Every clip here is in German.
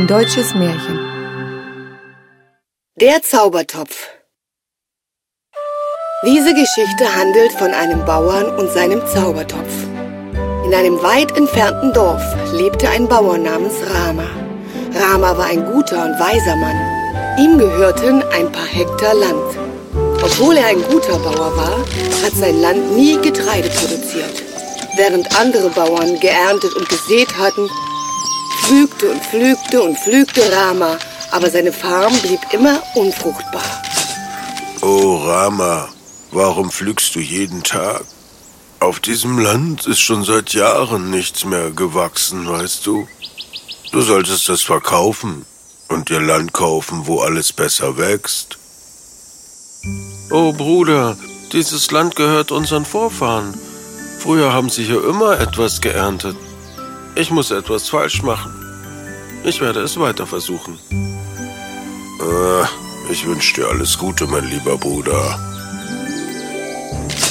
Ein deutsches Märchen. Der Zaubertopf Diese Geschichte handelt von einem Bauern und seinem Zaubertopf. In einem weit entfernten Dorf lebte ein Bauer namens Rama. Rama war ein guter und weiser Mann. Ihm gehörten ein paar Hektar Land. Obwohl er ein guter Bauer war, hat sein Land nie Getreide produziert. Während andere Bauern geerntet und gesät hatten, pflügte und pflügte und pflügte Rama, aber seine Farm blieb immer unfruchtbar. Oh Rama, warum pflügst du jeden Tag? Auf diesem Land ist schon seit Jahren nichts mehr gewachsen, weißt du? Du solltest es verkaufen und dir Land kaufen, wo alles besser wächst. Oh Bruder, dieses Land gehört unseren Vorfahren. Früher haben sie hier immer etwas geerntet. Ich muss etwas falsch machen. Ich werde es weiter versuchen. Äh, ich wünsche dir alles Gute, mein lieber Bruder.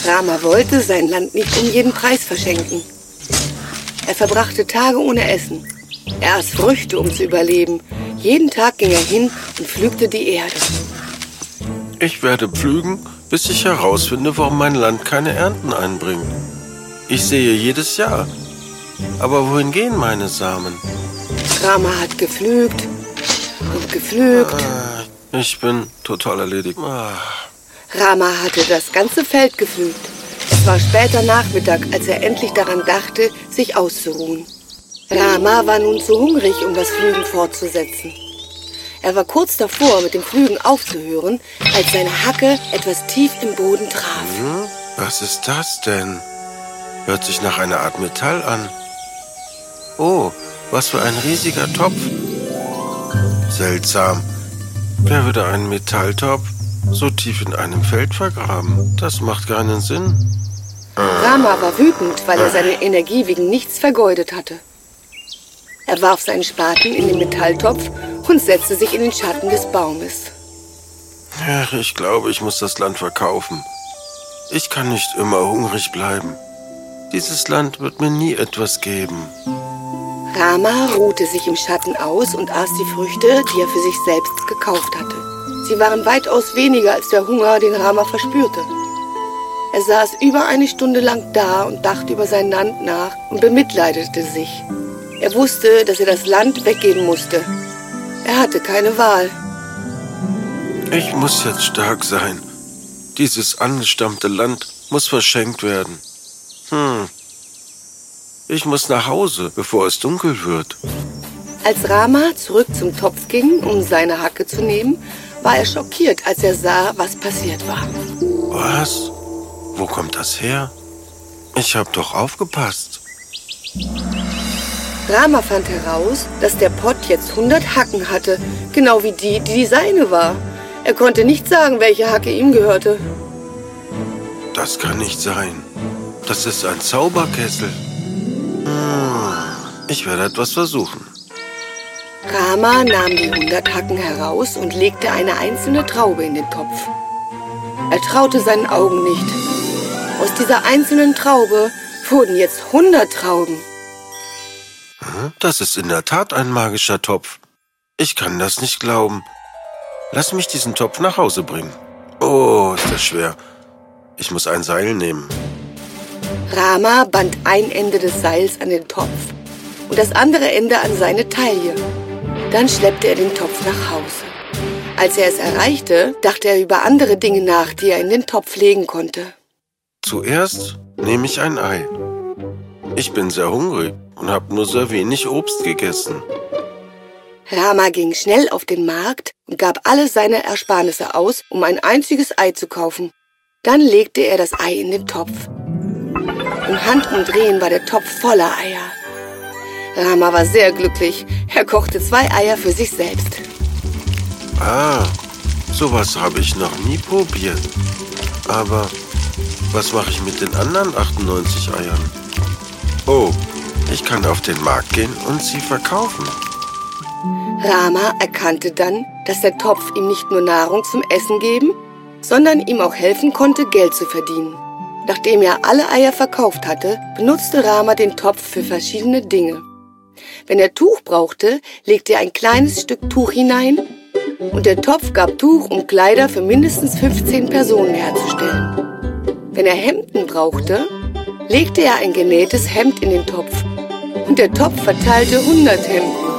Rama wollte sein Land nicht um jeden Preis verschenken. Er verbrachte Tage ohne Essen. Er aß Früchte, um zu überleben. Jeden Tag ging er hin und pflügte die Erde. Ich werde pflügen, bis ich herausfinde, warum mein Land keine Ernten einbringt. Ich sehe jedes Jahr. Aber wohin gehen meine Samen? Rama hat gepflügt und gepflügt. Ah, ich bin total erledigt. Ah. Rama hatte das ganze Feld gepflügt. Es war später Nachmittag, als er endlich daran dachte, sich auszuruhen. Rama war nun zu hungrig, um das Pflügen fortzusetzen. Er war kurz davor, mit dem Pflügen aufzuhören, als seine Hacke etwas tief im Boden traf. Hm? Was ist das denn? Hört sich nach einer Art Metall an. Oh, was für ein riesiger Topf. Seltsam. Wer würde einen Metalltopf so tief in einem Feld vergraben? Das macht keinen Sinn. Rama war wütend, weil er seine Energie wegen nichts vergeudet hatte. Er warf seinen Spaten in den Metalltopf und setzte sich in den Schatten des Baumes. Ach, ich glaube, ich muss das Land verkaufen. Ich kann nicht immer hungrig bleiben. Dieses Land wird mir nie etwas geben. Rama ruhte sich im Schatten aus und aß die Früchte, die er für sich selbst gekauft hatte. Sie waren weitaus weniger als der Hunger, den Rama verspürte. Er saß über eine Stunde lang da und dachte über sein Land nach und bemitleidete sich. Er wusste, dass er das Land weggeben musste. Er hatte keine Wahl. Ich muss jetzt stark sein. Dieses angestammte Land muss verschenkt werden. Hm. Ich muss nach Hause, bevor es dunkel wird. Als Rama zurück zum Topf ging, um seine Hacke zu nehmen, war er schockiert, als er sah, was passiert war. Was? Wo kommt das her? Ich hab doch aufgepasst. Rama fand heraus, dass der Pott jetzt 100 Hacken hatte, genau wie die, die die seine war. Er konnte nicht sagen, welche Hacke ihm gehörte. Das kann nicht sein. Das ist ein Zauberkessel. Ich werde etwas versuchen. Rama nahm die 100 Hacken heraus und legte eine einzelne Traube in den Topf. Er traute seinen Augen nicht. Aus dieser einzelnen Traube wurden jetzt 100 Trauben. Hm, das ist in der Tat ein magischer Topf. Ich kann das nicht glauben. Lass mich diesen Topf nach Hause bringen. Oh, ist das schwer. Ich muss ein Seil nehmen. Rama band ein Ende des Seils an den Topf und das andere Ende an seine Taille. Dann schleppte er den Topf nach Hause. Als er es erreichte, dachte er über andere Dinge nach, die er in den Topf legen konnte. Zuerst nehme ich ein Ei. Ich bin sehr hungrig und habe nur sehr wenig Obst gegessen. Rama ging schnell auf den Markt und gab alle seine Ersparnisse aus, um ein einziges Ei zu kaufen. Dann legte er das Ei in den Topf. Im Handumdrehen war der Topf voller Eier. Rama war sehr glücklich. Er kochte zwei Eier für sich selbst. Ah, sowas habe ich noch nie probiert. Aber was mache ich mit den anderen 98 Eiern? Oh, ich kann auf den Markt gehen und sie verkaufen. Rama erkannte dann, dass der Topf ihm nicht nur Nahrung zum Essen geben, sondern ihm auch helfen konnte, Geld zu verdienen. Nachdem er alle Eier verkauft hatte, benutzte Rama den Topf für verschiedene Dinge. Wenn er Tuch brauchte, legte er ein kleines Stück Tuch hinein und der Topf gab Tuch, um Kleider für mindestens 15 Personen herzustellen. Wenn er Hemden brauchte, legte er ein genähtes Hemd in den Topf und der Topf verteilte 100 Hemden.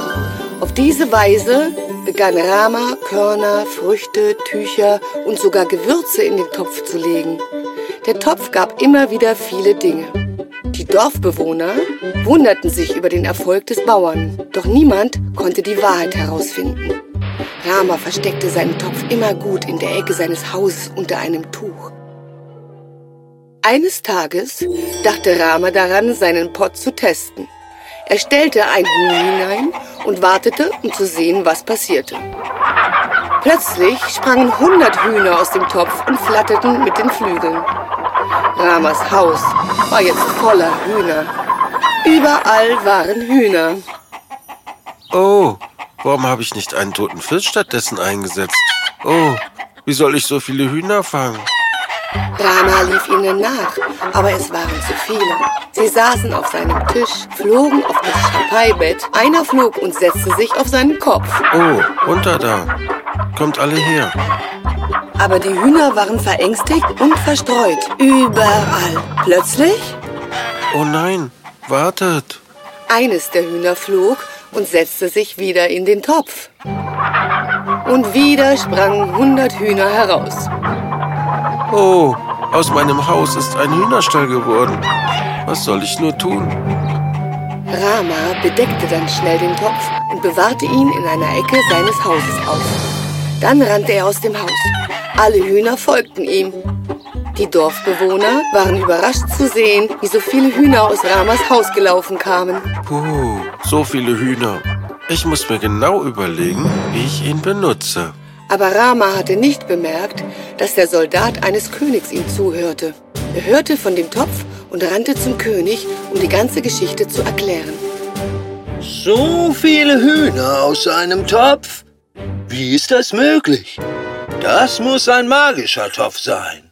Auf diese Weise begann Rama Körner, Früchte, Tücher und sogar Gewürze in den Topf zu legen. Der Topf gab immer wieder viele Dinge. Dorfbewohner wunderten sich über den Erfolg des Bauern, doch niemand konnte die Wahrheit herausfinden. Rama versteckte seinen Topf immer gut in der Ecke seines Hauses unter einem Tuch. Eines Tages dachte Rama daran, seinen Pott zu testen. Er stellte ein Huhn hinein und wartete, um zu sehen, was passierte. Plötzlich sprangen hundert Hühner aus dem Topf und flatterten mit den Flügeln. Ramas Haus war jetzt voller Hühner. Überall waren Hühner. Oh, warum habe ich nicht einen toten Fisch stattdessen eingesetzt? Oh, wie soll ich so viele Hühner fangen? Rama lief ihnen nach, aber es waren zu viele. Sie saßen auf seinem Tisch, flogen auf das Chapaibett. Einer flog und setzte sich auf seinen Kopf. Oh, runter da. Kommt alle her. Aber die Hühner waren verängstigt und verstreut. Überall. Plötzlich? Oh nein, wartet. Eines der Hühner flog und setzte sich wieder in den Topf. Und wieder sprangen hundert Hühner heraus. Oh, aus meinem Haus ist ein Hühnerstall geworden. Was soll ich nur tun? Rama bedeckte dann schnell den Topf und bewahrte ihn in einer Ecke seines Hauses auf. Dann rannte er aus dem Haus. Alle Hühner folgten ihm. Die Dorfbewohner waren überrascht zu sehen, wie so viele Hühner aus Ramas Haus gelaufen kamen. Puh, so viele Hühner. Ich muss mir genau überlegen, wie ich ihn benutze. Aber Rama hatte nicht bemerkt, dass der Soldat eines Königs ihm zuhörte. Er hörte von dem Topf und rannte zum König, um die ganze Geschichte zu erklären. So viele Hühner aus einem Topf? Wie ist das möglich? Das muss ein magischer Topf sein.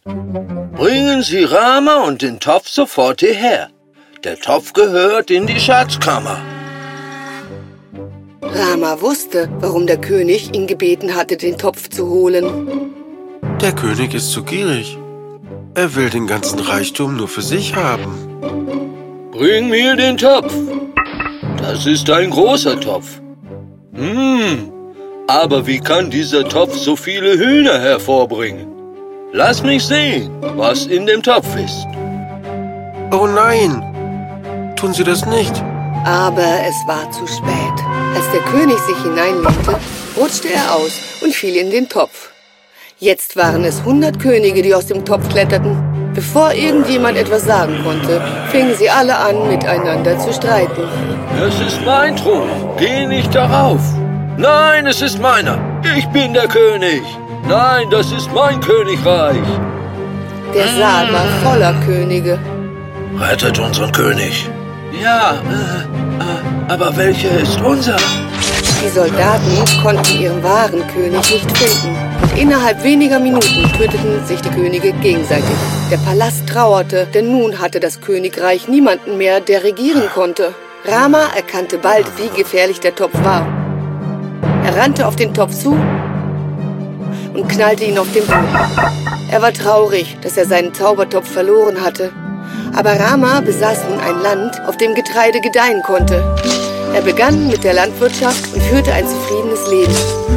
Bringen Sie Rama und den Topf sofort hierher. Der Topf gehört in die Schatzkammer. Rama wusste, warum der König ihn gebeten hatte, den Topf zu holen. Der König ist zu gierig. Er will den ganzen Reichtum nur für sich haben. Bring mir den Topf. Das ist ein großer Topf. Hm, aber wie kann dieser Topf so viele Hühner hervorbringen? Lass mich sehen, was in dem Topf ist. Oh nein, tun Sie das nicht. Aber es war zu spät. Als der König sich hineinlegte, rutschte er aus und fiel in den Topf. Jetzt waren es hundert Könige, die aus dem Topf kletterten. Bevor irgendjemand etwas sagen konnte, fingen sie alle an, miteinander zu streiten. Es ist mein Thron. Geh nicht darauf. Nein, es ist meiner. Ich bin der König. Nein, das ist mein Königreich. Der Saal war voller Könige. Rettet unseren König. Ja, äh, äh, aber welcher ist unser? Die Soldaten konnten ihren wahren König nicht finden. Und innerhalb weniger Minuten töteten sich die Könige gegenseitig. Der Palast trauerte, denn nun hatte das Königreich niemanden mehr, der regieren konnte. Rama erkannte bald, wie gefährlich der Topf war. Er rannte auf den Topf zu und knallte ihn auf den Boden. Er war traurig, dass er seinen Zaubertopf verloren hatte. Aber Rama besaß nun ein Land, auf dem Getreide gedeihen konnte. Er begann mit der Landwirtschaft und führte ein zufriedenes Leben.